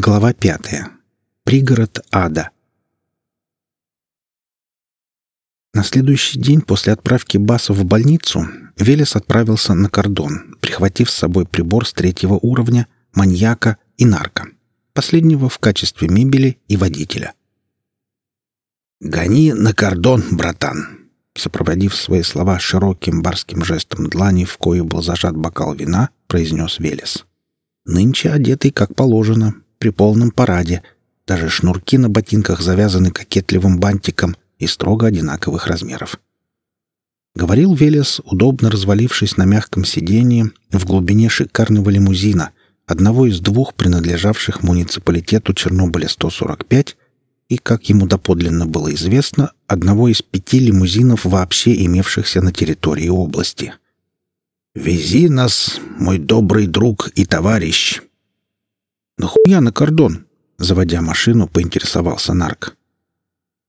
Глава пятая. Пригород ада. На следующий день после отправки Баса в больницу Велес отправился на кордон, прихватив с собой прибор с третьего уровня, маньяка и нарко. Последнего в качестве мебели и водителя. «Гони на кордон, братан!» Сопроводив свои слова широким барским жестом длани, в кою был зажат бокал вина, произнес Велес. Нынче одетый как положено, при полном параде. Даже шнурки на ботинках завязаны кокетливым бантиком и строго одинаковых размеров. Говорил Велес, удобно развалившись на мягком сиденье в глубине шикарного лимузина, одного из двух принадлежавших муниципалитету Чернобыля 145 и, как ему доподлинно было известно, одного из пяти лимузинов вообще имевшихся на территории области. «Вези нас, мой добрый друг и товарищ!» «Нахуя на кордон?» — заводя машину, поинтересовался Нарк.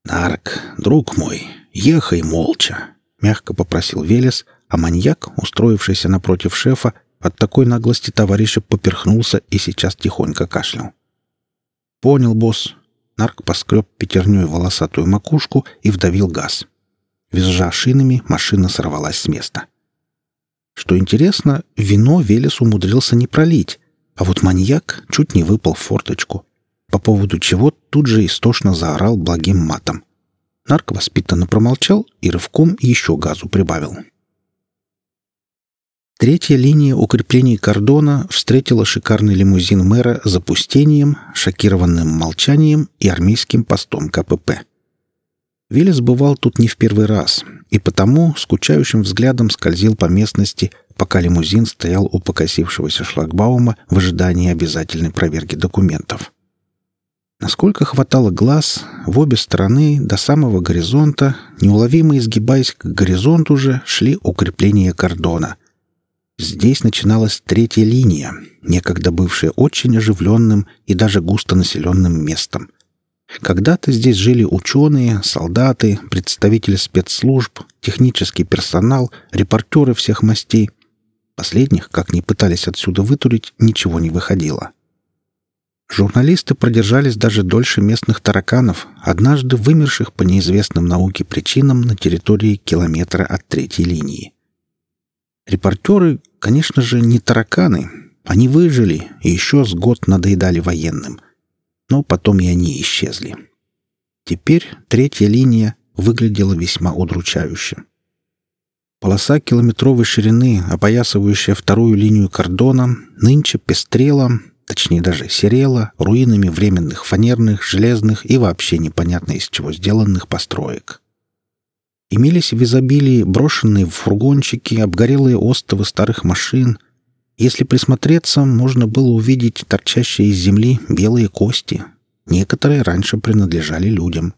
«Нарк, друг мой, ехай молча», — мягко попросил Велес, а маньяк, устроившийся напротив шефа, от такой наглости товарища поперхнулся и сейчас тихонько кашлял. «Понял, босс». Нарк поскреб пятерней волосатую макушку и вдавил газ. Визжа шинами, машина сорвалась с места. Что интересно, вино Велес умудрился не пролить, а вот маньяк чуть не выпал в форточку, по поводу чего тут же истошно заорал благим матом. Нарк воспитанно промолчал и рывком еще газу прибавил. Третья линия укреплений кордона встретила шикарный лимузин мэра запустением, шокированным молчанием и армейским постом КПП. Виллис бывал тут не в первый раз, и потому скучающим взглядом скользил по местности, пока лимузин стоял у покосившегося шлагбаума в ожидании обязательной проверки документов. Насколько хватало глаз, в обе стороны до самого горизонта, неуловимо изгибаясь к горизонту же, шли укрепления кордона. Здесь начиналась третья линия, некогда бывшая очень оживленным и даже густонаселенным местом. Когда-то здесь жили ученые, солдаты, представители спецслужб, технический персонал, репортеры всех мастей — Последних, как ни пытались отсюда вытурить, ничего не выходило. Журналисты продержались даже дольше местных тараканов, однажды вымерших по неизвестным науке причинам на территории километра от третьей линии. Репортеры, конечно же, не тараканы. Они выжили и еще с год надоедали военным. Но потом и они исчезли. Теперь третья линия выглядела весьма удручающе. Полоса километровой ширины, опоясывающая вторую линию кордона, нынче пестрела, точнее даже серела, руинами временных фанерных, железных и вообще непонятно из чего сделанных построек. Имелись в изобилии брошенные в фургончики, обгорелые остовы старых машин. Если присмотреться, можно было увидеть торчащие из земли белые кости. Некоторые раньше принадлежали людям.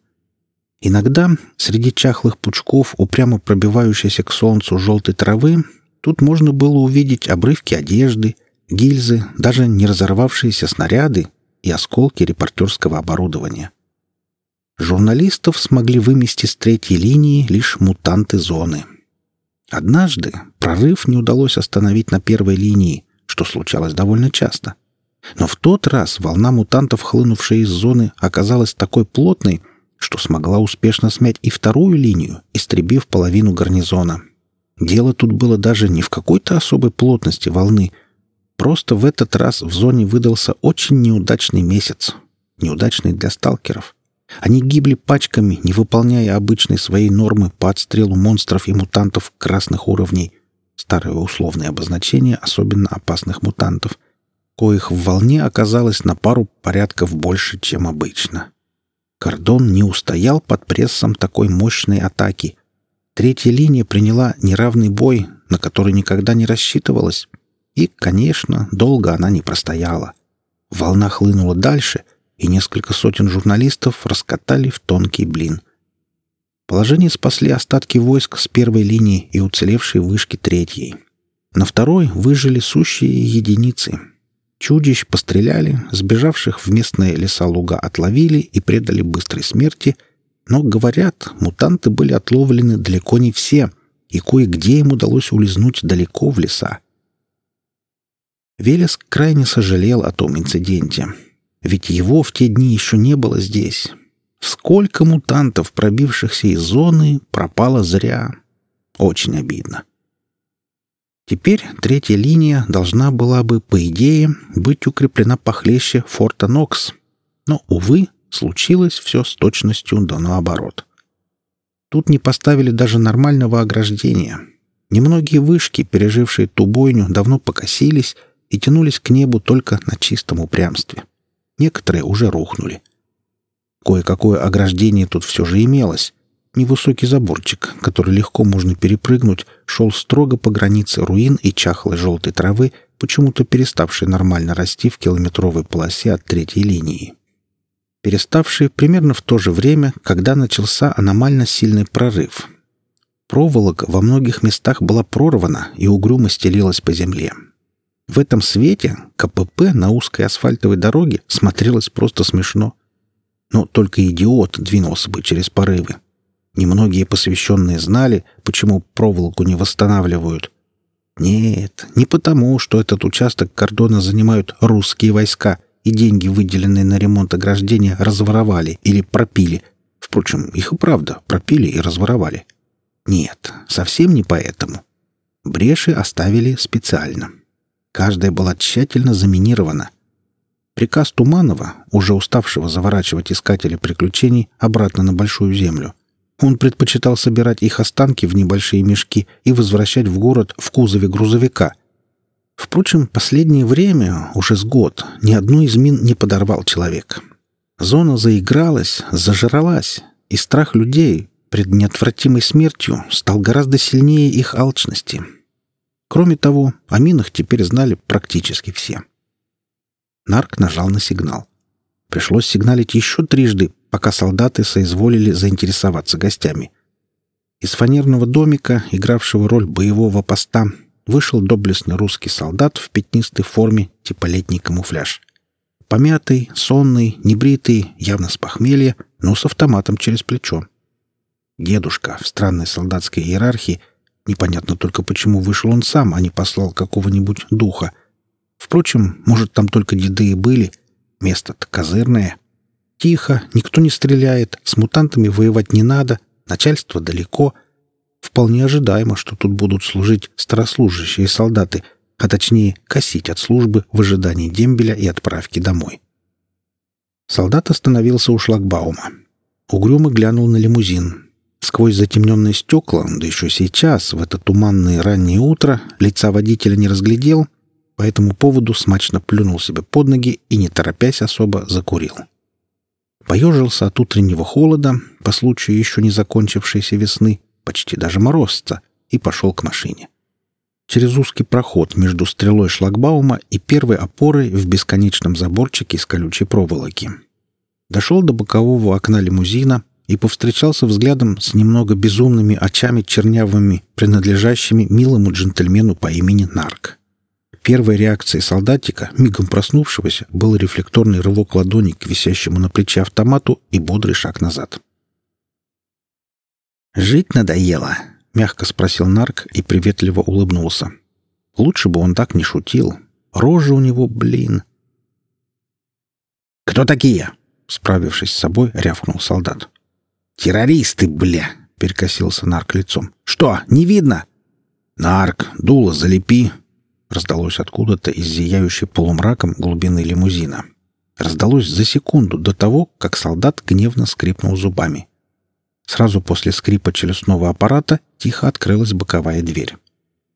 Иногда среди чахлых пучков, упрямо пробивающейся к солнцу желтой травы, тут можно было увидеть обрывки одежды, гильзы, даже не разорвавшиеся снаряды и осколки репортерского оборудования. Журналистов смогли вымести с третьей линии лишь мутанты зоны. Однажды прорыв не удалось остановить на первой линии, что случалось довольно часто. Но в тот раз волна мутантов, хлынувшая из зоны, оказалась такой плотной, что смогла успешно смять и вторую линию, истребив половину гарнизона. Дело тут было даже не в какой-то особой плотности волны. Просто в этот раз в зоне выдался очень неудачный месяц. Неудачный для сталкеров. Они гибли пачками, не выполняя обычной своей нормы по отстрелу монстров и мутантов красных уровней. Старое условное обозначение особенно опасных мутантов, коих в волне оказалось на пару порядков больше, чем обычно. Кордон не устоял под прессом такой мощной атаки. Третья линия приняла неравный бой, на который никогда не рассчитывалась. И, конечно, долго она не простояла. Волна хлынула дальше, и несколько сотен журналистов раскатали в тонкий блин. Положение спасли остатки войск с первой линии и уцелевшей вышки третьей. На второй выжили сущие единицы — Чудищ постреляли, сбежавших в местные леса луга отловили и предали быстрой смерти, но, говорят, мутанты были отловлены далеко не все, и кое-где им удалось улизнуть далеко в леса. Велес крайне сожалел о том инциденте. Ведь его в те дни еще не было здесь. Сколько мутантов, пробившихся из зоны, пропало зря. Очень обидно. Теперь третья линия должна была бы, по идее, быть укреплена похлеще форта Нокс. Но, увы, случилось все с точностью да наоборот. Тут не поставили даже нормального ограждения. Немногие вышки, пережившие ту бойню, давно покосились и тянулись к небу только на чистом упрямстве. Некоторые уже рухнули. Кое-какое ограждение тут все же имелось. Невысокий заборчик, который легко можно перепрыгнуть, шел строго по границе руин и чахлой желтой травы, почему-то переставшей нормально расти в километровой полосе от третьей линии. Переставший примерно в то же время, когда начался аномально сильный прорыв. Проволока во многих местах была прорвана и угрюмо стелилась по земле. В этом свете КПП на узкой асфальтовой дороге смотрелось просто смешно. Но только идиот двинулся бы через порывы. Немногие посвященные знали, почему проволоку не восстанавливают. Нет, не потому, что этот участок кордона занимают русские войска, и деньги, выделенные на ремонт ограждения, разворовали или пропили. Впрочем, их и правда пропили и разворовали. Нет, совсем не поэтому. Бреши оставили специально. Каждая была тщательно заминирована. Приказ Туманова, уже уставшего заворачивать искателей приключений обратно на Большую Землю. Он предпочитал собирать их останки в небольшие мешки и возвращать в город в кузове грузовика. Впрочем, последнее время, уже с год, ни одну из мин не подорвал человек. Зона заигралась, зажралась, и страх людей пред неотвратимой смертью стал гораздо сильнее их алчности — Кроме того, о минах теперь знали практически все. Нарк нажал на сигнал. Пришлось сигналить еще трижды, пока солдаты соизволили заинтересоваться гостями. Из фанерного домика, игравшего роль боевого поста, вышел доблестный русский солдат в пятнистой форме типа летний камуфляж. Помятый, сонный, небритый, явно с похмелья, но с автоматом через плечо. Дедушка в странной солдатской иерархии Непонятно только, почему вышел он сам, а не послал какого-нибудь духа. Впрочем, может, там только деды и были. Место-то козырное. Тихо, никто не стреляет, с мутантами воевать не надо, начальство далеко. Вполне ожидаемо, что тут будут служить старослужащие солдаты, а точнее косить от службы в ожидании дембеля и отправки домой. Солдат остановился у шлагбаума. Угрюмо глянул на лимузин, Сквозь затемненные стекла, да еще сейчас, в это туманное раннее утро, лица водителя не разглядел, по этому поводу смачно плюнул себе под ноги и, не торопясь особо, закурил. Поежился от утреннего холода, по случаю еще не закончившейся весны, почти даже морозца, и пошел к машине. Через узкий проход между стрелой шлагбаума и первой опорой в бесконечном заборчике из колючей проволоки. Дошел до бокового окна лимузина, и повстречался взглядом с немного безумными очами чернявыми, принадлежащими милому джентльмену по имени Нарк. Первой реакцией солдатика, мигом проснувшегося, был рефлекторный рывок ладони к висящему на плече автомату и бодрый шаг назад. «Жить надоело?» — мягко спросил Нарк и приветливо улыбнулся. Лучше бы он так не шутил. Рожа у него, блин. «Кто такие?» — справившись с собой, рявкнул солдат. «Террористы, бля!» — перекосился нарк лицом. «Что, не видно?» «Нарк, дуло залепи!» — раздалось откуда-то из зияющей полумраком глубины лимузина. Раздалось за секунду до того, как солдат гневно скрипнул зубами. Сразу после скрипа челюстного аппарата тихо открылась боковая дверь.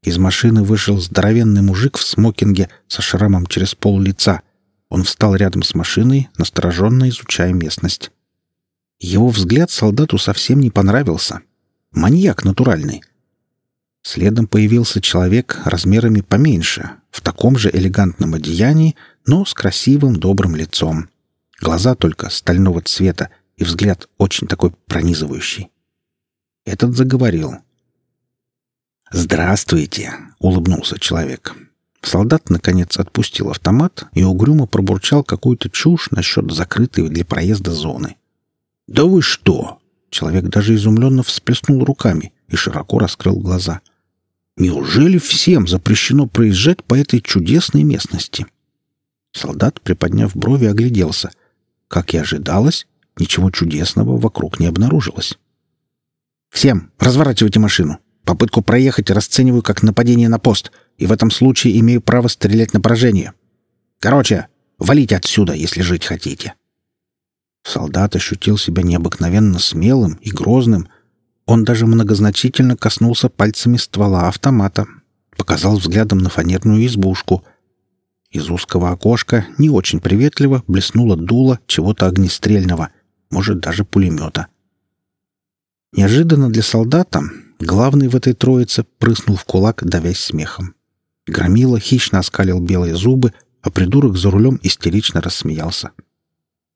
Из машины вышел здоровенный мужик в смокинге со шрамом через пол лица. Он встал рядом с машиной, настороженно изучая местность. Его взгляд солдату совсем не понравился. Маньяк натуральный. Следом появился человек размерами поменьше, в таком же элегантном одеянии, но с красивым добрым лицом. Глаза только стального цвета и взгляд очень такой пронизывающий. Этот заговорил. «Здравствуйте!» — улыбнулся человек. Солдат, наконец, отпустил автомат и угрюмо пробурчал какую-то чушь насчет закрытой для проезда зоны. «Да вы что?» Человек даже изумленно всплеснул руками и широко раскрыл глаза. «Неужели всем запрещено проезжать по этой чудесной местности?» Солдат, приподняв брови, огляделся. Как и ожидалось, ничего чудесного вокруг не обнаружилось. «Всем, разворачивайте машину. Попытку проехать расцениваю как нападение на пост, и в этом случае имею право стрелять на поражение. Короче, валите отсюда, если жить хотите». Солдат ощутил себя необыкновенно смелым и грозным. Он даже многозначительно коснулся пальцами ствола автомата, показал взглядом на фанерную избушку. Из узкого окошка не очень приветливо блеснуло дуло чего-то огнестрельного, может, даже пулемета. Неожиданно для солдата главный в этой троице прыснул в кулак, давясь смехом. Громила хищно оскалил белые зубы, а придурок за рулем истерично рассмеялся.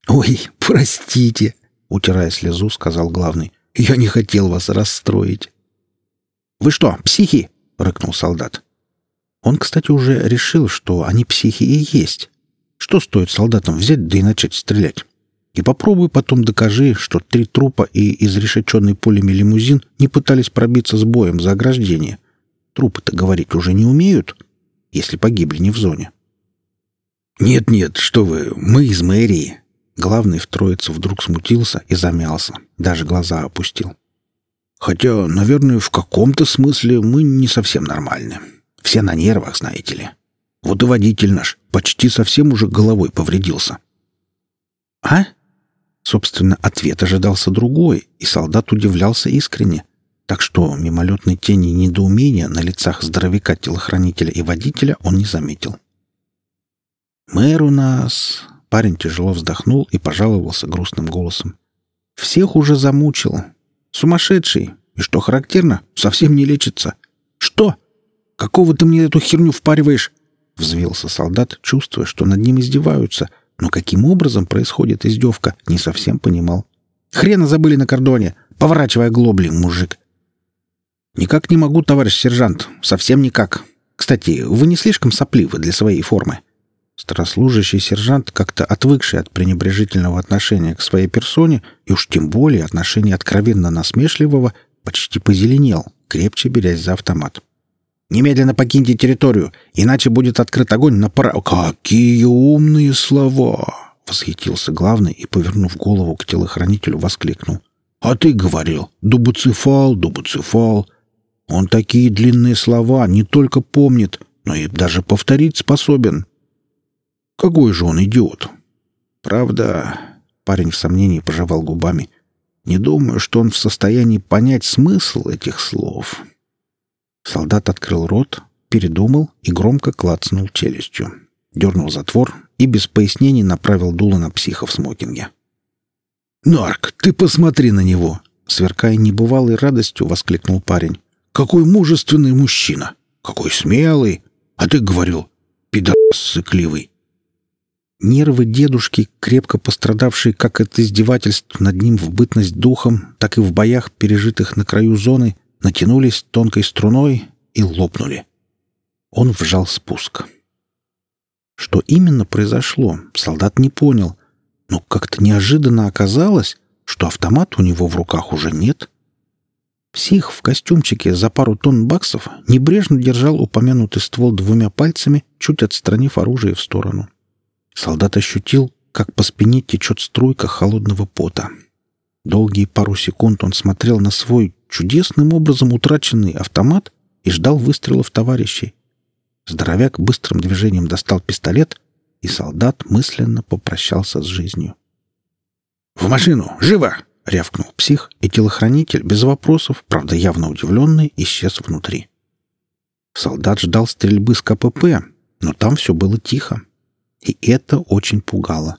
«Ой, простите!» — утирая слезу, сказал главный. «Я не хотел вас расстроить». «Вы что, психи?» — рыкнул солдат. Он, кстати, уже решил, что они психи и есть. Что стоит солдатам взять да и начать стрелять? И попробуй потом докажи, что три трупа и изрешеченный пулями лимузин не пытались пробиться с боем за ограждение. Трупы-то говорить уже не умеют, если погибли не в зоне. «Нет-нет, что вы, мы из мэрии». Главный в троице вдруг смутился и замялся, даже глаза опустил. «Хотя, наверное, в каком-то смысле мы не совсем нормальны. Все на нервах, знаете ли. Вот и водитель наш почти совсем уже головой повредился». «А?» Собственно, ответ ожидался другой, и солдат удивлялся искренне. Так что мимолетной тени недоумения на лицах здоровяка-телохранителя и водителя он не заметил. «Мэр у нас...» Парень тяжело вздохнул и пожаловался грустным голосом. «Всех уже замучил. Сумасшедший. И что характерно, совсем не лечится. Что? Какого ты мне эту херню впариваешь?» Взвился солдат, чувствуя, что над ним издеваются, но каким образом происходит издевка, не совсем понимал. «Хрена забыли на кордоне! Поворачивая глобли, мужик!» «Никак не могу, товарищ сержант. Совсем никак. Кстати, вы не слишком сопливы для своей формы». Старослужащий сержант, как-то отвыкший от пренебрежительного отношения к своей персоне и уж тем более отношения откровенно насмешливого, почти позеленел, крепче берясь за автомат. Немедленно покиньте территорию, иначе будет открыт огонь на пара...» «Какие умные слова!» — восхитился главный и, повернув голову к телохранителю, воскликнул. «А ты говорил, дубуцефал, дубуцефал. Он такие длинные слова не только помнит, но и даже повторить способен. Какой же он идиот!» «Правда...» — парень в сомнении пожевал губами. «Не думаю, что он в состоянии понять смысл этих слов». Солдат открыл рот, передумал и громко клацнул челюстью. Дернул затвор и без пояснений направил дуло на психа в смокинге. «Нарк, ты посмотри на него!» Сверкая небывалой радостью, воскликнул парень. «Какой мужественный мужчина! Какой смелый! А ты говорил, пидорас сыкливый!» Нервы дедушки, крепко пострадавшие как от издевательств над ним в бытность духом, так и в боях, пережитых на краю зоны, натянулись тонкой струной и лопнули. Он вжал спуск. Что именно произошло, солдат не понял, но как-то неожиданно оказалось, что автомат у него в руках уже нет. Псих в костюмчике за пару тонн баксов небрежно держал упомянутый ствол двумя пальцами, чуть отстранив оружие в сторону. Солдат ощутил, как по спине течет струйка холодного пота. Долгие пару секунд он смотрел на свой чудесным образом утраченный автомат и ждал выстрелов товарищей. Здоровяк быстрым движением достал пистолет, и солдат мысленно попрощался с жизнью. «В машину! Живо!» — рявкнул псих, и телохранитель, без вопросов, правда явно удивленный, исчез внутри. Солдат ждал стрельбы с КПП, но там все было тихо. И это очень пугало.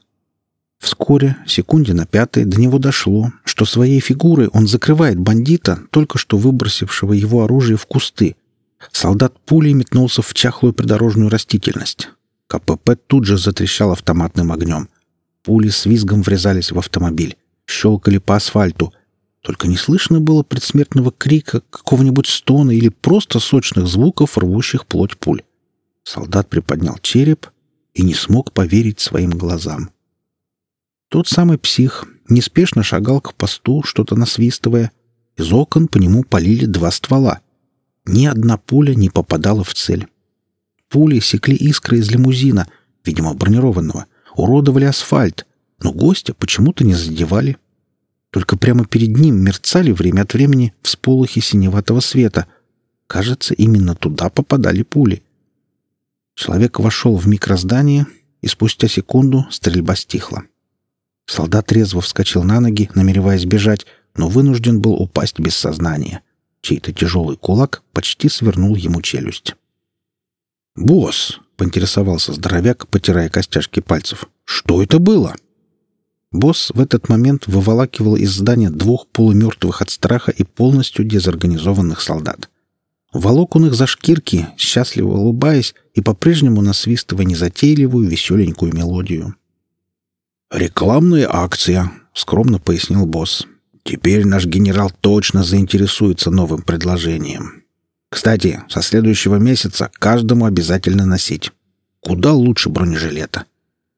Вскоре, секунде на пятой, до него дошло, что своей фигурой он закрывает бандита, только что выбросившего его оружие в кусты. Солдат пулей метнулся в чахлую придорожную растительность. КПП тут же затрещал автоматным огнем. Пули с визгом врезались в автомобиль, щелкали по асфальту. Только не слышно было предсмертного крика, какого-нибудь стона или просто сочных звуков, рвущих плоть пуль. Солдат приподнял череп и не смог поверить своим глазам. Тот самый псих неспешно шагал к посту, что-то насвистывая. Из окон по нему полили два ствола. Ни одна пуля не попадала в цель. Пули секли искры из лимузина, видимо, бронированного, уродовали асфальт, но гостя почему-то не задевали. Только прямо перед ним мерцали время от времени всполохи синеватого света. Кажется, именно туда попадали пули. Человек вошел в микроздание, и спустя секунду стрельба стихла. Солдат резво вскочил на ноги, намереваясь бежать, но вынужден был упасть без сознания. Чей-то тяжелый кулак почти свернул ему челюсть. «Босс!» — поинтересовался здоровяк, потирая костяшки пальцев. «Что это было?» Босс в этот момент выволакивал из здания двух полумертвых от страха и полностью дезорганизованных солдат. Волок он их за шкирки, счастливо улыбаясь и по-прежнему насвистывая незатейливую веселенькую мелодию. «Рекламная акция», — скромно пояснил босс. «Теперь наш генерал точно заинтересуется новым предложением. Кстати, со следующего месяца каждому обязательно носить. Куда лучше бронежилета.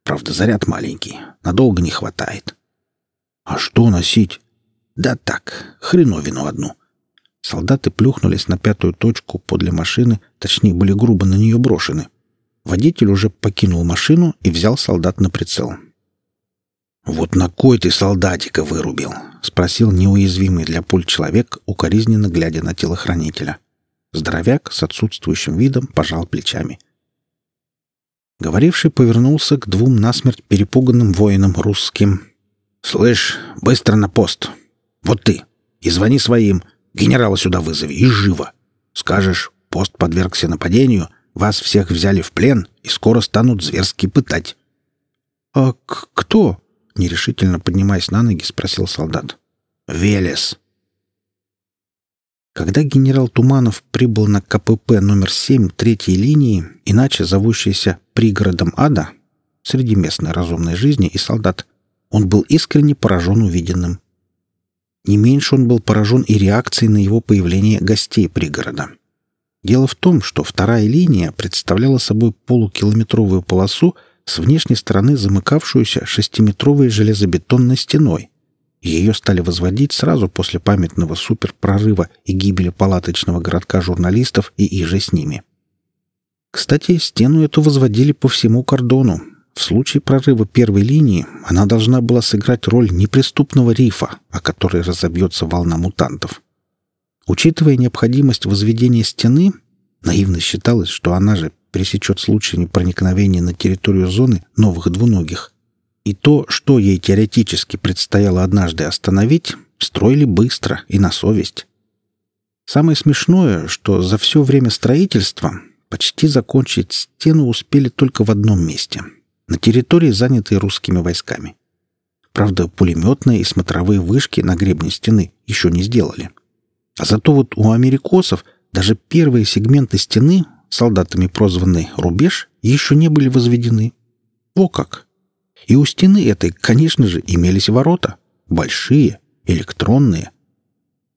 Правда, заряд маленький, надолго не хватает. А что носить? Да так, хреновину одну. Солдаты плюхнулись на пятую точку подле машины, точнее, были грубо на нее брошены. Водитель уже покинул машину и взял солдат на прицел. «Вот на кой ты солдатика вырубил?» — спросил неуязвимый для пуль человек, укоризненно глядя на телохранителя. Здоровяк с отсутствующим видом пожал плечами — Говоривший повернулся к двум насмерть перепуганным воинам русским. «Слышь, быстро на пост. Вот ты. И звони своим. Генерала сюда вызови. И живо. Скажешь, пост подвергся нападению, вас всех взяли в плен и скоро станут зверски пытать». «А кто?» — нерешительно поднимаясь на ноги, спросил солдат. «Велес. Когда генерал Туманов прибыл на КПП номер 7 третьей линии, иначе зовущейся «пригородом ада», среди местной разумной жизни и солдат, он был искренне поражен увиденным. Не меньше он был поражен и реакцией на его появление гостей пригорода. Дело в том, что вторая линия представляла собой полукилометровую полосу с внешней стороны замыкавшуюся шестиметровой железобетонной стеной, ее стали возводить сразу после памятного суперпрорыва и гибели палаточного городка журналистов и иже с ними. Кстати, стену эту возводили по всему кордону. В случае прорыва первой линии она должна была сыграть роль неприступного рифа, о которой разобьется волна мутантов. Учитывая необходимость возведения стены, наивно считалось, что она же пресечет случай проникновения на территорию зоны новых двуногих. И то, что ей теоретически предстояло однажды остановить, строили быстро и на совесть. Самое смешное, что за все время строительства почти закончить стену успели только в одном месте — на территории, занятой русскими войсками. Правда, пулеметные и смотровые вышки на гребне стены еще не сделали. А зато вот у америкосов даже первые сегменты стены, солдатами прозванный «рубеж», еще не были возведены. Во как! И у стены этой, конечно же, имелись ворота. Большие, электронные.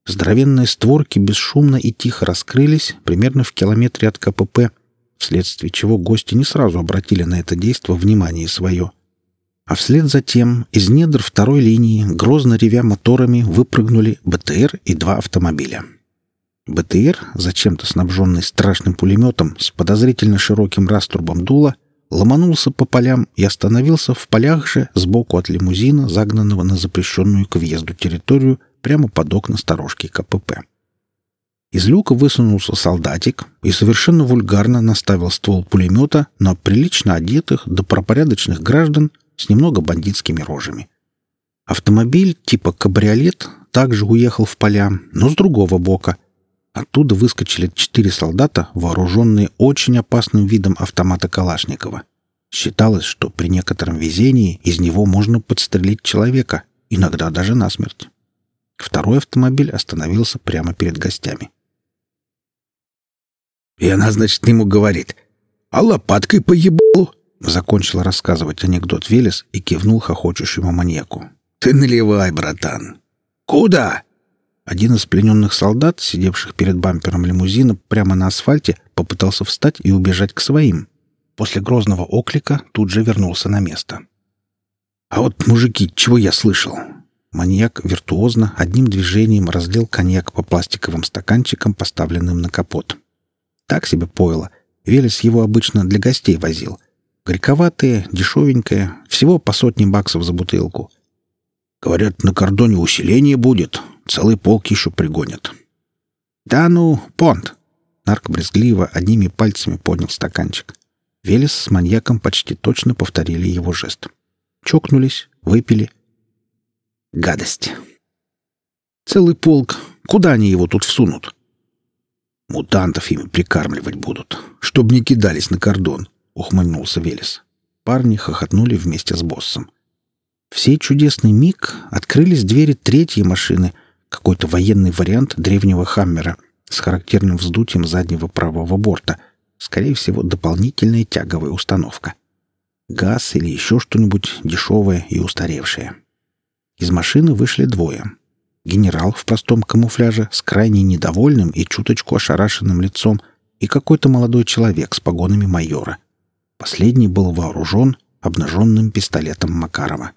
Здоровенные створки бесшумно и тихо раскрылись примерно в километре от КПП, вследствие чего гости не сразу обратили на это действо внимание свое. А вслед за тем из недр второй линии, грозно ревя моторами, выпрыгнули БТР и два автомобиля. БТР, зачем-то снабженный страшным пулеметом с подозрительно широким раструбом дула, ломанулся по полям и остановился в полях же сбоку от лимузина, загнанного на запрещенную к въезду территорию прямо под окна сторожки КПП. Из люка высунулся солдатик и совершенно вульгарно наставил ствол пулемета на прилично одетых до пропорядочных граждан с немного бандитскими рожами. Автомобиль типа кабриолет также уехал в поля, но с другого бока — Оттуда выскочили четыре солдата, вооруженные очень опасным видом автомата Калашникова. Считалось, что при некотором везении из него можно подстрелить человека, иногда даже насмерть. Второй автомобиль остановился прямо перед гостями. И она, значит, ему говорит, «А лопаткой поебалу!» Закончил рассказывать анекдот Велес и кивнул хохочущему маньяку. «Ты наливай, братан!» «Куда?» Один из плененных солдат, сидевших перед бампером лимузина прямо на асфальте, попытался встать и убежать к своим. После грозного оклика тут же вернулся на место. «А вот, мужики, чего я слышал?» Маньяк виртуозно одним движением разлил коньяк по пластиковым стаканчикам, поставленным на капот. Так себе пойло. Велес его обычно для гостей возил. Горьковатые, дешевенькое, всего по сотне баксов за бутылку. Говорят, на кордоне усиление будет, целый полк еще пригонят. Да ну, понт. Нарк брезгливо одними пальцами поднял стаканчик. Велес с маньяком почти точно повторили его жест. Чокнулись, выпили. Гадость. Целый полк. Куда они его тут всунут? Мутантов ими прикармливать будут, чтоб не кидались на кордон, ухмыльнулся Велес. Парни хохотнули вместе с боссом. В сей чудесный миг открылись двери третьей машины, какой-то военный вариант древнего «Хаммера» с характерным вздутием заднего правого борта. Скорее всего, дополнительная тяговая установка. Газ или еще что-нибудь дешевое и устаревшее. Из машины вышли двое. Генерал в простом камуфляже с крайне недовольным и чуточку ошарашенным лицом и какой-то молодой человек с погонами майора. Последний был вооружен обнаженным пистолетом Макарова.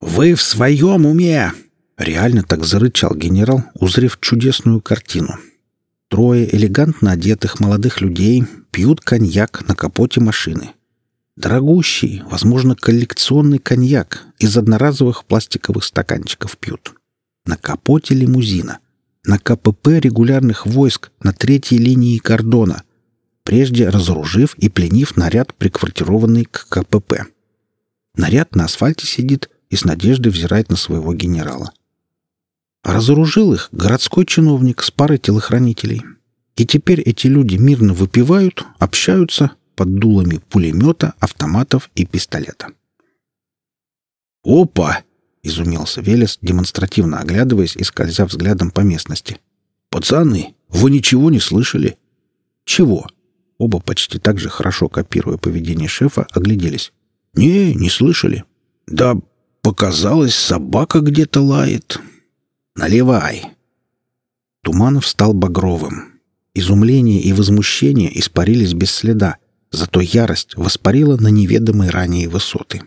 «Вы в своем уме!» Реально так зарычал генерал, узрев чудесную картину. Трое элегантно одетых молодых людей пьют коньяк на капоте машины. Дорогущий, возможно, коллекционный коньяк из одноразовых пластиковых стаканчиков пьют. На капоте лимузина. На КПП регулярных войск на третьей линии кордона, прежде разоружив и пленив наряд, приквартированный к КПП. Наряд на асфальте сидит и с надеждой взирает на своего генерала. Разоружил их городской чиновник с парой телохранителей. И теперь эти люди мирно выпивают, общаются под дулами пулемета, автоматов и пистолета. «Опа!» — изумился Велес, демонстративно оглядываясь и скользя взглядом по местности. «Пацаны, вы ничего не слышали?» «Чего?» Оба почти так же хорошо копируя поведение шефа, огляделись. «Не, не слышали. Да показалось, собака где-то лает. Наливай!» Туманов стал багровым. Изумление и возмущение испарились без следа, зато ярость воспарила на неведомые ранее высоты.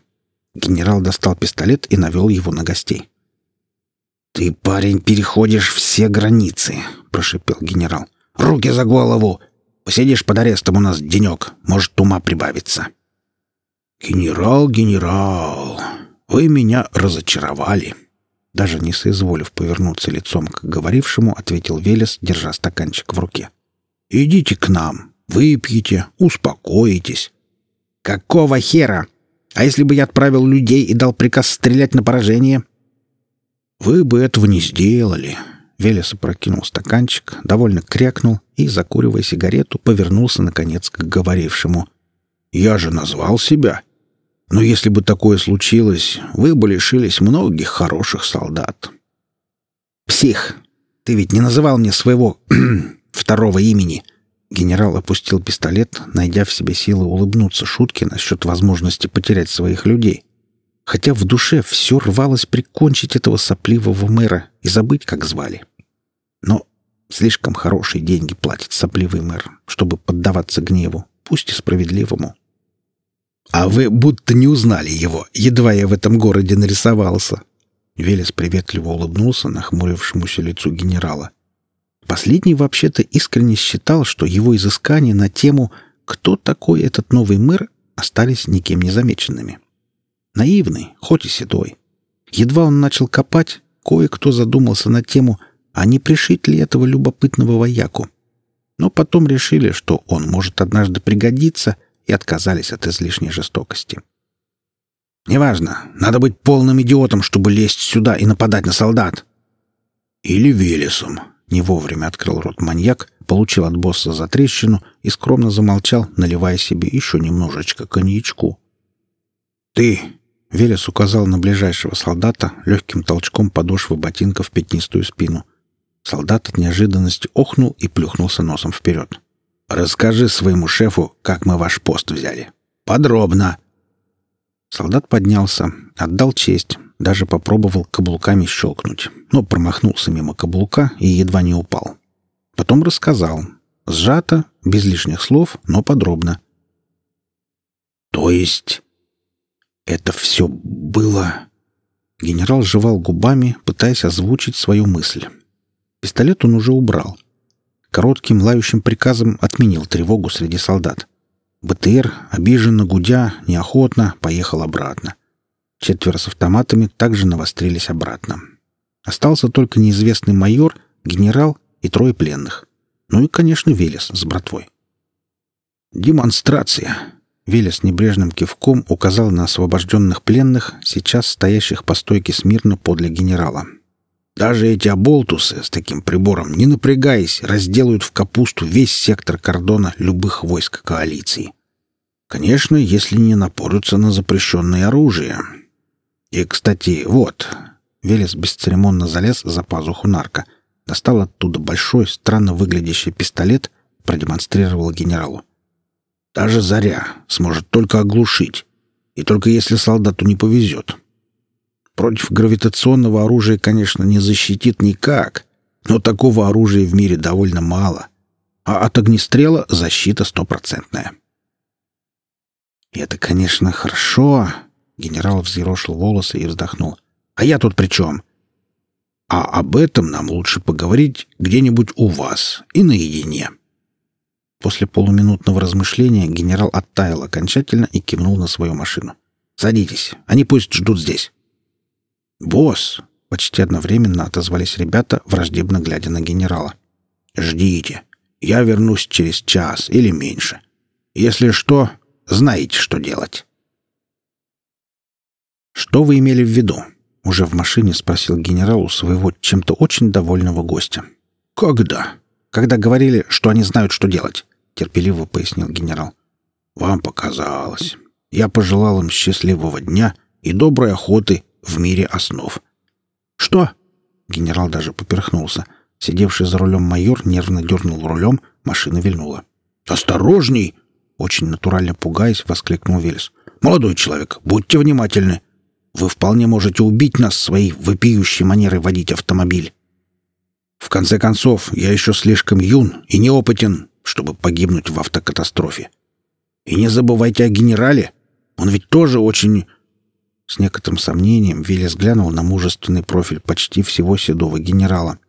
Генерал достал пистолет и навел его на гостей. «Ты, парень, переходишь все границы», — прошипел генерал. «Руки за голову! Посидишь под арестом у нас денек, может, ума прибавится». «Генерал, генерал, вы меня разочаровали», даже не соизволив повернуться лицом к говорившему, ответил Велес, держа стаканчик в руке. «Идите к нам, выпьете, успокоитесь». «Какого хера? А если бы я отправил людей и дал приказ стрелять на поражение?» «Вы бы этого не сделали». Велес опрокинул стаканчик, довольно крякнул и, закуривая сигарету, повернулся, наконец, к говорившему. «Я же назвал себя. Но если бы такое случилось, вы бы лишились многих хороших солдат. «Псих! Ты ведь не называл мне своего второго имени!» Генерал опустил пистолет, найдя в себе силы улыбнуться шутке насчет возможности потерять своих людей. Хотя в душе все рвалось прикончить этого сопливого мэра и забыть, как звали. Но слишком хорошие деньги платит сопливый мэр, чтобы поддаваться гневу, пусть и справедливому. «А вы будто не узнали его, едва я в этом городе нарисовался». Велес приветливо улыбнулся нахмурившемуся лицу генерала. Последний вообще-то искренне считал, что его изыскания на тему «Кто такой этот новый мэр?» остались никем не замеченными. Наивный, хоть и седой. Едва он начал копать, кое-кто задумался на тему, а не пришить ли этого любопытного вояку. Но потом решили, что он может однажды пригодиться — и отказались от излишней жестокости. «Неважно, надо быть полным идиотом, чтобы лезть сюда и нападать на солдат». «Или Велесом», — не вовремя открыл рот маньяк, получил от босса за трещину и скромно замолчал, наливая себе еще немножечко коньячку. «Ты!» — Велес указал на ближайшего солдата легким толчком подошвы ботинка в пятнистую спину. Солдат от неожиданности охнул и плюхнулся носом вперед. Расскажи своему шефу, как мы ваш пост взяли. Подробно. Солдат поднялся, отдал честь, даже попробовал каблуками щелкнуть, но промахнулся мимо каблука и едва не упал. Потом рассказал. Сжато, без лишних слов, но подробно. То есть это все было... Генерал жевал губами, пытаясь озвучить свою мысль. Пистолет он уже убрал — коротким лающим приказом отменил тревогу среди солдат. БТР, обиженно гудя, неохотно, поехал обратно. Четверо с автоматами также навострились обратно. Остался только неизвестный майор, генерал и трое пленных. Ну и, конечно, Велес с братвой. «Демонстрация!» Велес небрежным кивком указал на освобожденных пленных, сейчас стоящих по стойке смирно подле генерала. «Даже эти оболтусы с таким прибором, не напрягаясь, разделают в капусту весь сектор кордона любых войск коалиции. Конечно, если не напорются на запрещенное оружие. И, кстати, вот...» Велес бесцеремонно залез за пазуху нарка, достал оттуда большой, странно выглядящий пистолет, продемонстрировал генералу. Даже заря сможет только оглушить, и только если солдату не повезет. Против гравитационного оружия, конечно, не защитит никак, но такого оружия в мире довольно мало, а от огнестрела защита стопроцентная. И это, конечно, хорошо. Генерал взъерошил волосы и вздохнул. А я тут при чем? А об этом нам лучше поговорить где-нибудь у вас и наедине. — После полуминутного размышления генерал оттаял окончательно и кивнул на свою машину. «Садитесь, они пусть ждут здесь». «Босс!» — почти одновременно отозвались ребята, враждебно глядя на генерала. «Ждите. Я вернусь через час или меньше. Если что, знаете, что делать». «Что вы имели в виду?» — уже в машине спросил генерал у своего чем-то очень довольного гостя. «Когда?» «Когда говорили, что они знают, что делать». — терпеливо пояснил генерал. «Вам показалось. Я пожелал им счастливого дня и доброй охоты в мире основ». «Что?» — генерал даже поперхнулся. Сидевший за рулем майор нервно дернул рулем, машина вильнула. «Осторожней!» — очень натурально пугаясь, воскликнул Велес. «Молодой человек, будьте внимательны. Вы вполне можете убить нас своей вопиющей манерой водить автомобиль. В конце концов, я еще слишком юн и неопытен, чтобы погибнуть в автокатастрофе. И не забывайте о генерале. Он ведь тоже очень...» С некоторым сомнением Велес глянул на мужественный профиль почти всего седого генерала.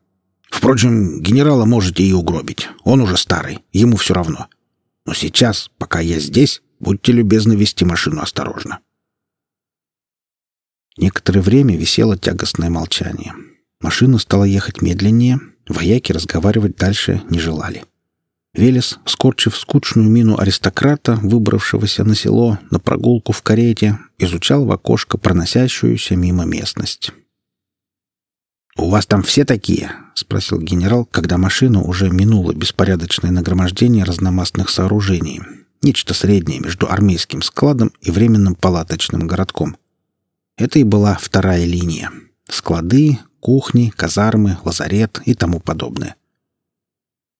«Впрочем, генерала можете и угробить. Он уже старый, ему все равно. Но сейчас, пока я здесь, будьте любезны вести машину осторожно». Некоторое время висело тягостное молчание. Машина стала ехать медленнее, вояки разговаривать дальше не желали. Велес, скорчив скучную мину аристократа, выбравшегося на село на прогулку в карете, изучал в окошко проносящуюся мимо местность. «У вас там все такие?» — спросил генерал, когда машина уже минула беспорядочное нагромождение разномастных сооружений. Нечто среднее между армейским складом и временным палаточным городком. Это и была вторая линия. Склады, кухни, казармы, лазарет и тому подобное.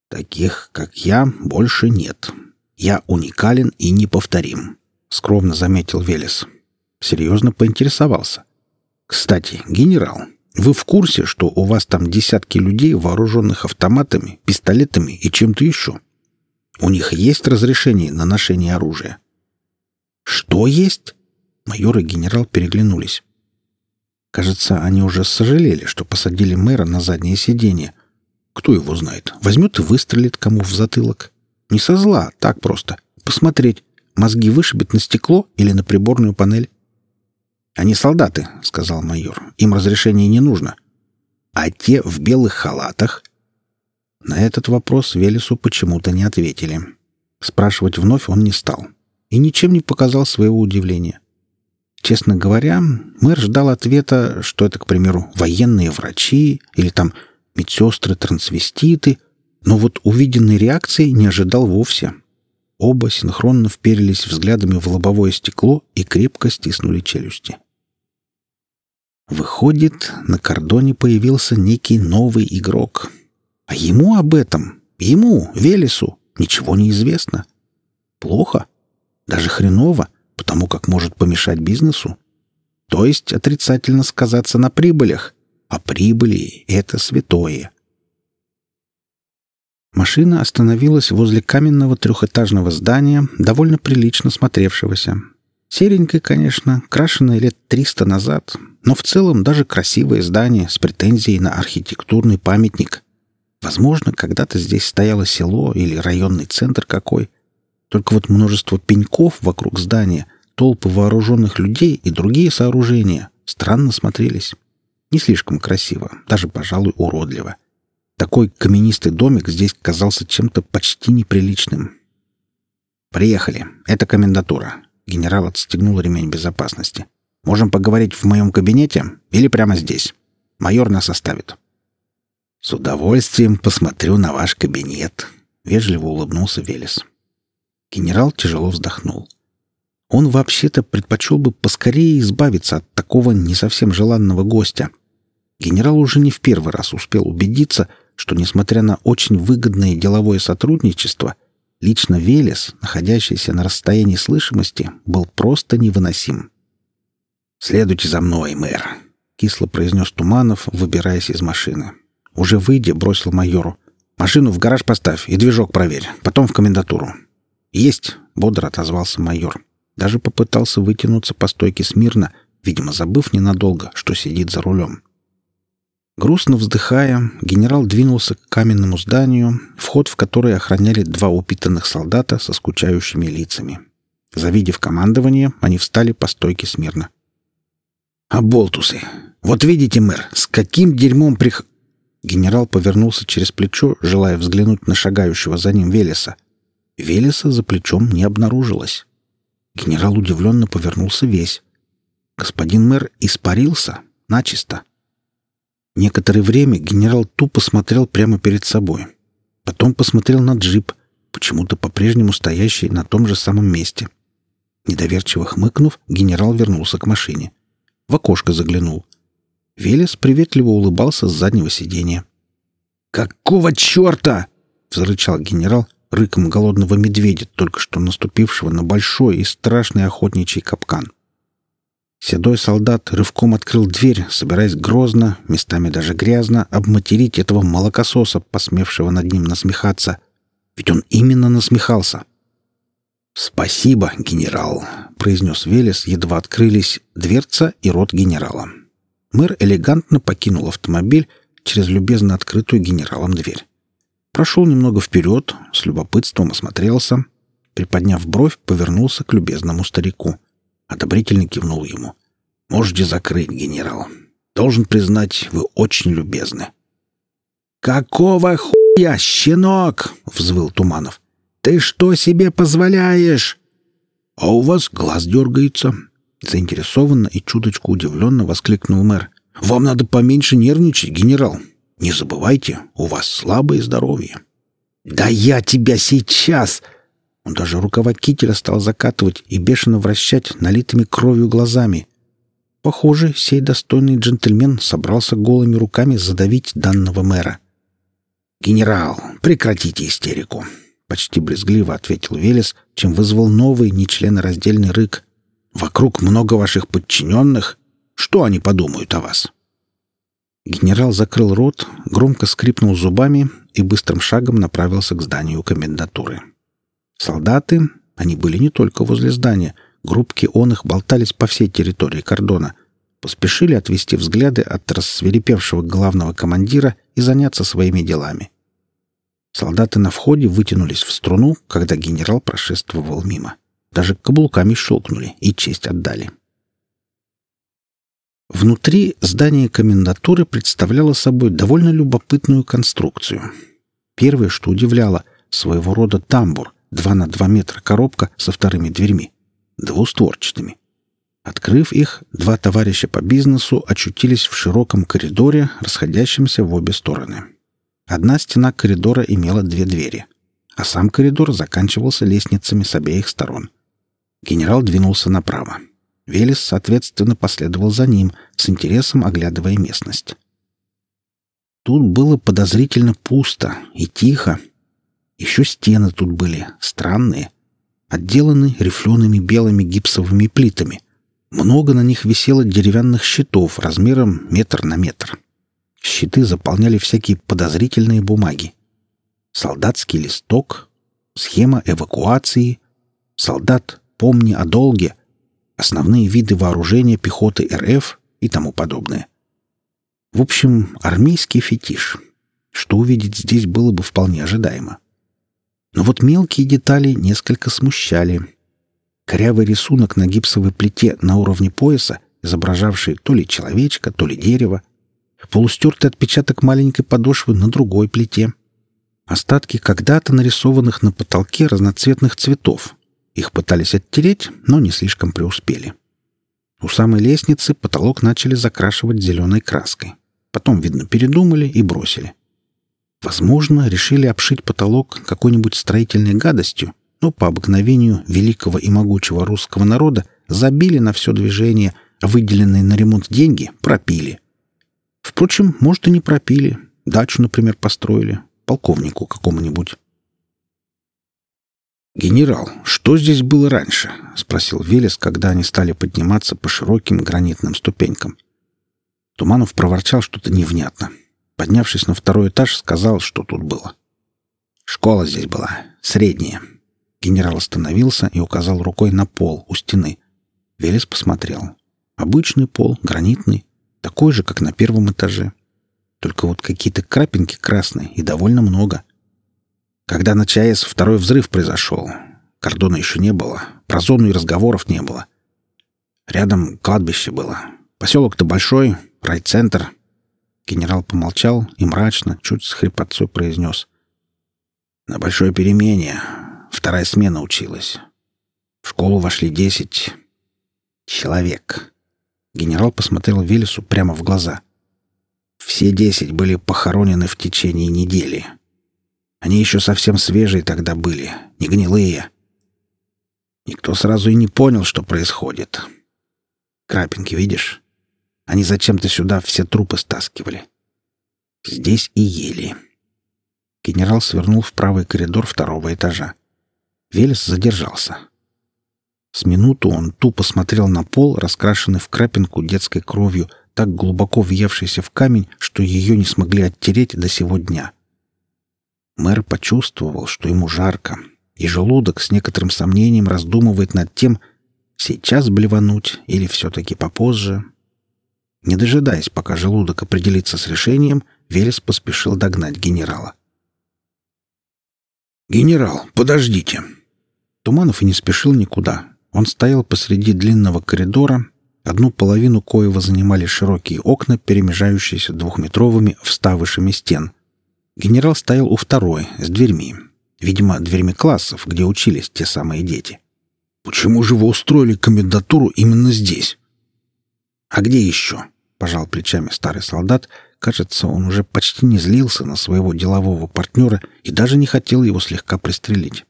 Таких, как я, больше нет. Я уникален и неповторим, скромно заметил Велес. Серьезно поинтересовался. Кстати, генерал, вы в курсе, что у вас там десятки людей, вооруженных автоматами, пистолетами и чем-то еще? У них есть разрешение на ношение оружия? Что есть? Майор и генерал переглянулись. Кажется, они уже сожалели, что посадили мэра на заднее сиденье, кто его знает? Возьмет и выстрелит кому в затылок. Не со зла, так просто. Посмотреть, мозги вышибет на стекло или на приборную панель. «Они солдаты», — сказал майор. «Им разрешения не нужно». «А те в белых халатах?» На этот вопрос Велесу почему-то не ответили. Спрашивать вновь он не стал. И ничем не показал своего удивления. Честно говоря, мэр ждал ответа, что это, к примеру, военные врачи или там медсестры, трансвеститы, но вот увиденной реакции не ожидал вовсе. Оба синхронно вперились взглядами в лобовое стекло и крепко стиснули челюсти. Выходит, на кордоне появился некий новый игрок. А ему об этом, ему, Велесу, ничего не известно. Плохо, даже хреново, потому как может помешать бизнесу. То есть отрицательно сказаться на прибылях, а прибыли — это святое. Машина остановилась возле каменного трехэтажного здания, довольно прилично смотревшегося. Серенькое, конечно, крашенное лет триста назад, но в целом даже красивое здание с претензией на архитектурный памятник. Возможно, когда-то здесь стояло село или районный центр какой. Только вот множество пеньков вокруг здания, толпы вооруженных людей и другие сооружения странно смотрелись. Не слишком красиво, даже, пожалуй, уродливо. Такой каменистый домик здесь казался чем-то почти неприличным. «Приехали. Это комендатура». Генерал отстегнул ремень безопасности. «Можем поговорить в моем кабинете или прямо здесь. Майор нас оставит». «С удовольствием посмотрю на ваш кабинет», — вежливо улыбнулся Велес. Генерал тяжело вздохнул. Он вообще-то предпочел бы поскорее избавиться от такого не совсем желанного гостя. Генерал уже не в первый раз успел убедиться, что, несмотря на очень выгодное деловое сотрудничество, лично Велес, находящийся на расстоянии слышимости, был просто невыносим. «Следуйте за мной, мэр», — кисло произнес Туманов, выбираясь из машины. Уже выйдя, бросил майору. «Машину в гараж поставь и движок проверь, потом в комендатуру. «Есть!» — бодро отозвался майор. Даже попытался вытянуться по стойке смирно, видимо, забыв ненадолго, что сидит за рулем. Грустно вздыхая, генерал двинулся к каменному зданию, вход в которое охраняли два упитанных солдата со скучающими лицами. Завидев командование, они встали по стойке смирно. «А болтусы! Вот видите, мэр, с каким дерьмом прих...» Генерал повернулся через плечо, желая взглянуть на шагающего за ним Велеса, Велеса за плечом не обнаружилось. Генерал удивленно повернулся весь. Господин мэр испарился начисто. Некоторое время генерал тупо смотрел прямо перед собой. Потом посмотрел на джип, почему-то по-прежнему стоящий на том же самом месте. Недоверчиво хмыкнув, генерал вернулся к машине. В окошко заглянул. Велес приветливо улыбался с заднего сиденья. «Какого черта?» — взрычал генерал, рыком голодного медведя, только что наступившего на большой и страшный охотничий капкан. Седой солдат рывком открыл дверь, собираясь грозно, местами даже грязно, обматерить этого молокососа, посмевшего над ним насмехаться. Ведь он именно насмехался. «Спасибо, генерал», — произнес Велес, едва открылись дверца и рот генерала. Мэр элегантно покинул автомобиль через любезно открытую генералом дверь. Прошел немного вперед, с любопытством осмотрелся. Приподняв бровь, повернулся к любезному старику. Одобрительно кивнул ему. «Можете закрыть, генерал. Должен признать, вы очень любезны». «Какого хуя, щенок?» — взвыл Туманов. «Ты что себе позволяешь?» «А у вас глаз дергается», — заинтересованно и чуточку удивленно воскликнул мэр. «Вам надо поменьше нервничать, генерал. Не забывайте, у вас слабое здоровье. Да я тебя сейчас! Он даже рукава кителя стал закатывать и бешено вращать налитыми кровью глазами. Похоже, сей достойный джентльмен собрался голыми руками задавить данного мэра. «Генерал, прекратите истерику!» — почти брезгливо ответил Велес, чем вызвал новый нечленораздельный рык. «Вокруг много ваших подчиненных. Что они подумают о вас?» Генерал закрыл рот, громко скрипнул зубами и быстрым шагом направился к зданию комендатуры. Солдаты, они были не только возле здания, группки он их болтались по всей территории кордона, поспешили отвести взгляды от рассверепевшего главного командира и заняться своими делами. Солдаты на входе вытянулись в струну, когда генерал прошествовал мимо. Даже каблуками щелкнули и честь отдали. — Внутри здание комендатуры представляло собой довольно любопытную конструкцию. Первое, что удивляло, своего рода тамбур, 2 на 2 метра коробка со вторыми дверьми, двустворчатыми. Открыв их, два товарища по бизнесу очутились в широком коридоре, расходящемся в обе стороны. Одна стена коридора имела две двери, а сам коридор заканчивался лестницами с обеих сторон. Генерал двинулся направо. Велес, соответственно, последовал за ним, с интересом оглядывая местность. Тут было подозрительно пусто и тихо. Еще стены тут были странные, отделаны рифлеными белыми гипсовыми плитами. Много на них висело деревянных щитов размером метр на метр. Щиты заполняли всякие подозрительные бумаги. Солдатский листок, схема эвакуации, солдат, помни о долге — основные виды вооружения пехоты РФ и тому подобное. В общем, армейский фетиш. Что увидеть здесь было бы вполне ожидаемо. Но вот мелкие детали несколько смущали. Корявый рисунок на гипсовой плите на уровне пояса, изображавший то ли человечка, то ли дерево, полустертый отпечаток маленькой подошвы на другой плите, остатки когда-то нарисованных на потолке разноцветных цветов. Их пытались оттереть, но не слишком преуспели. У самой лестницы потолок начали закрашивать зеленой краской. Потом, видно, передумали и бросили. Возможно, решили обшить потолок какой-нибудь строительной гадостью, но по обыкновению великого и могучего русского народа забили на все движение, а выделенные на ремонт деньги пропили. Впрочем, может, и не пропили. Дачу, например, построили. Полковнику какому-нибудь. «Генерал, что здесь было раньше?» — спросил Велес, когда они стали подниматься по широким гранитным ступенькам. Туманов проворчал что-то невнятно. Поднявшись на второй этаж, сказал, что тут было. «Школа здесь была. Средняя». Генерал остановился и указал рукой на пол у стены. Велес посмотрел. Обычный пол, гранитный, такой же, как на первом этаже. Только вот какие-то крапинки красные и довольно много. Когда на ЧАЭС второй взрыв произошел, кордона еще не было, про зону и разговоров не было. Рядом кладбище было. Поселок-то большой, райцентр. Генерал помолчал и мрачно, чуть с хрипотцой произнес. На большой перемене вторая смена училась. В школу вошли десять человек. Генерал посмотрел Велесу прямо в глаза. Все десять были похоронены в течение недели. Они еще совсем свежие тогда были, не гнилые. Никто сразу и не понял, что происходит. Крапинки, видишь? Они зачем-то сюда все трупы стаскивали. Здесь и ели. Генерал свернул в правый коридор второго этажа. Велес задержался. С минуту он тупо смотрел на пол, раскрашенный в крапинку детской кровью, так глубоко въевшийся в камень, что ее не смогли оттереть до сего дня. — Мэр почувствовал, что ему жарко, и желудок с некоторым сомнением раздумывает над тем, сейчас блевануть или все-таки попозже. Не дожидаясь, пока желудок определится с решением, Велес поспешил догнать генерала. «Генерал, подождите!» Туманов и не спешил никуда. Он стоял посреди длинного коридора, одну половину коего занимали широкие окна, перемежающиеся двухметровыми вставышами стен — Генерал стоял у второй, с дверьми. Видимо, дверьми классов, где учились те самые дети. «Почему же вы устроили комендатуру именно здесь?» «А где еще?» — пожал плечами старый солдат. Кажется, он уже почти не злился на своего делового партнера и даже не хотел его слегка пристрелить.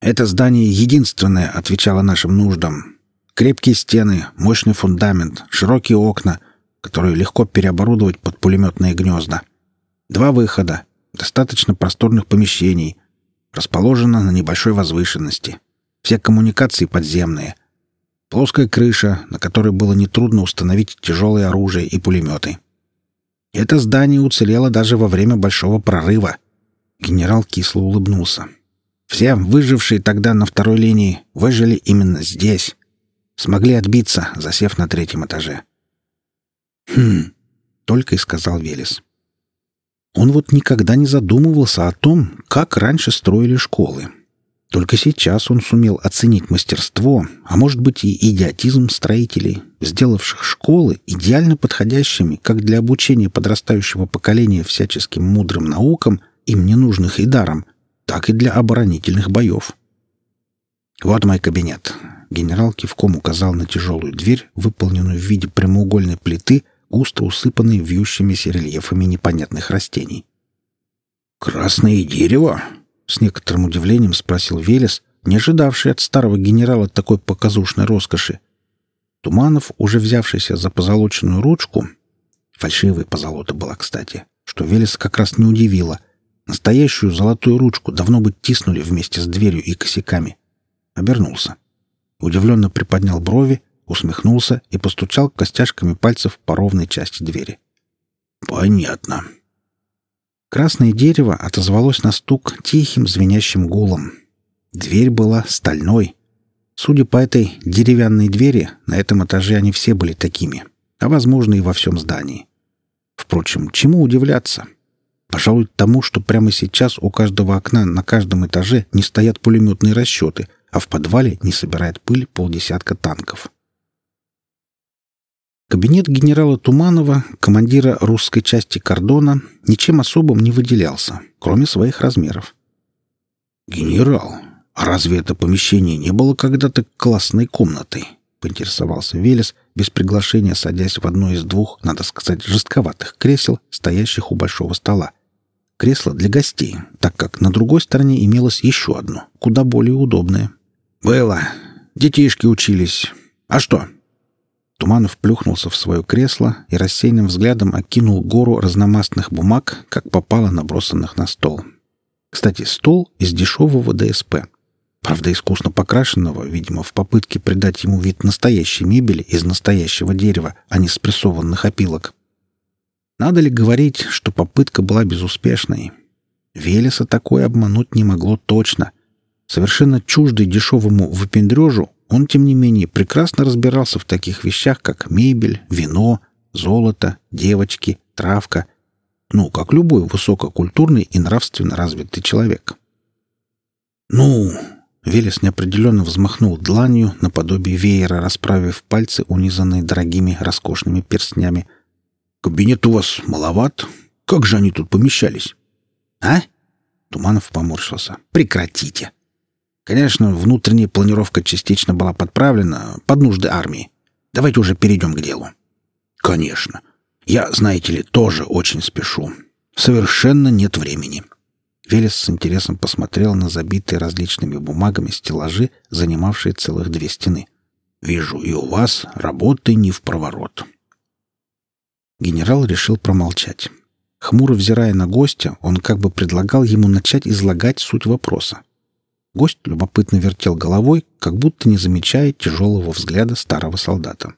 «Это здание единственное отвечало нашим нуждам. Крепкие стены, мощный фундамент, широкие окна, которые легко переоборудовать под пулеметные гнезда». Два выхода, достаточно просторных помещений, расположено на небольшой возвышенности. Все коммуникации подземные. Плоская крыша, на которой было нетрудно установить тяжелое оружие и пулеметы. Это здание уцелело даже во время Большого прорыва. Генерал кисло улыбнулся. Все выжившие тогда на второй линии выжили именно здесь. Смогли отбиться, засев на третьем этаже. «Хм», — только и сказал Велес. Он вот никогда не задумывался о том, как раньше строили школы. Только сейчас он сумел оценить мастерство, а может быть и идиотизм строителей, сделавших школы идеально подходящими как для обучения подрастающего поколения всяческим мудрым наукам, им ненужных и даром, так и для оборонительных боев. «Вот мой кабинет», — генерал кивком указал на тяжелую дверь, выполненную в виде прямоугольной плиты — густо усыпанный вьющимися рельефами непонятных растений. «Красное дерево?» — с некоторым удивлением спросил Велес, не ожидавший от старого генерала такой показушной роскоши. Туманов, уже взявшийся за позолоченную ручку, фальшивая позолота была, кстати, что Велес как раз не удивило. Настоящую золотую ручку давно бы тиснули вместе с дверью и косяками. Обернулся. Удивленно приподнял брови, усмехнулся и постучал костяшками пальцев по ровной части двери. «Понятно». Красное дерево отозвалось на стук тихим звенящим гулом. Дверь была стальной. Судя по этой деревянной двери, на этом этаже они все были такими, а, возможно, и во всем здании. Впрочем, чему удивляться? Пожалуй, тому, что прямо сейчас у каждого окна на каждом этаже не стоят пулеметные расчеты, а в подвале не собирает пыль полдесятка танков. Кабинет генерала Туманова, командира русской части кордона, ничем особым не выделялся, кроме своих размеров. «Генерал, а разве это помещение не было когда-то классной комнатой?» — поинтересовался Велес, без приглашения садясь в одно из двух, надо сказать, жестковатых кресел, стоящих у большого стола. Кресло для гостей, так как на другой стороне имелось еще одно, куда более удобное. «Было. Детишки учились. А что?» Туманов плюхнулся в свое кресло и рассеянным взглядом окинул гору разномастных бумаг, как попало набросанных на стол. Кстати, стол из дешевого ДСП. Правда, искусно покрашенного, видимо, в попытке придать ему вид настоящей мебели из настоящего дерева, а не спрессованных опилок. Надо ли говорить, что попытка была безуспешной? Велеса такое обмануть не могло точно. Совершенно чуждый дешевому выпендрежу, он, тем не менее, прекрасно разбирался в таких вещах, как мебель, вино, золото, девочки, травка. Ну, как любой высококультурный и нравственно развитый человек. «Ну...» — Велес неопределенно взмахнул дланью наподобие веера, расправив пальцы, унизанные дорогими роскошными перстнями. «Кабинет у вас маловат? Как же они тут помещались?» «А?» — Туманов поморщился. «Прекратите!» Конечно, внутренняя планировка частично была подправлена под нужды армии. Давайте уже перейдем к делу. Конечно. Я, знаете ли, тоже очень спешу. Совершенно нет времени. Велес с интересом посмотрел на забитые различными бумагами стеллажи, занимавшие целых две стены. Вижу, и у вас работы не в проворот. Генерал решил промолчать. Хмуро взирая на гостя, он как бы предлагал ему начать излагать суть вопроса. Гость любопытно вертел головой, как будто не замечая тяжелого взгляда старого солдата.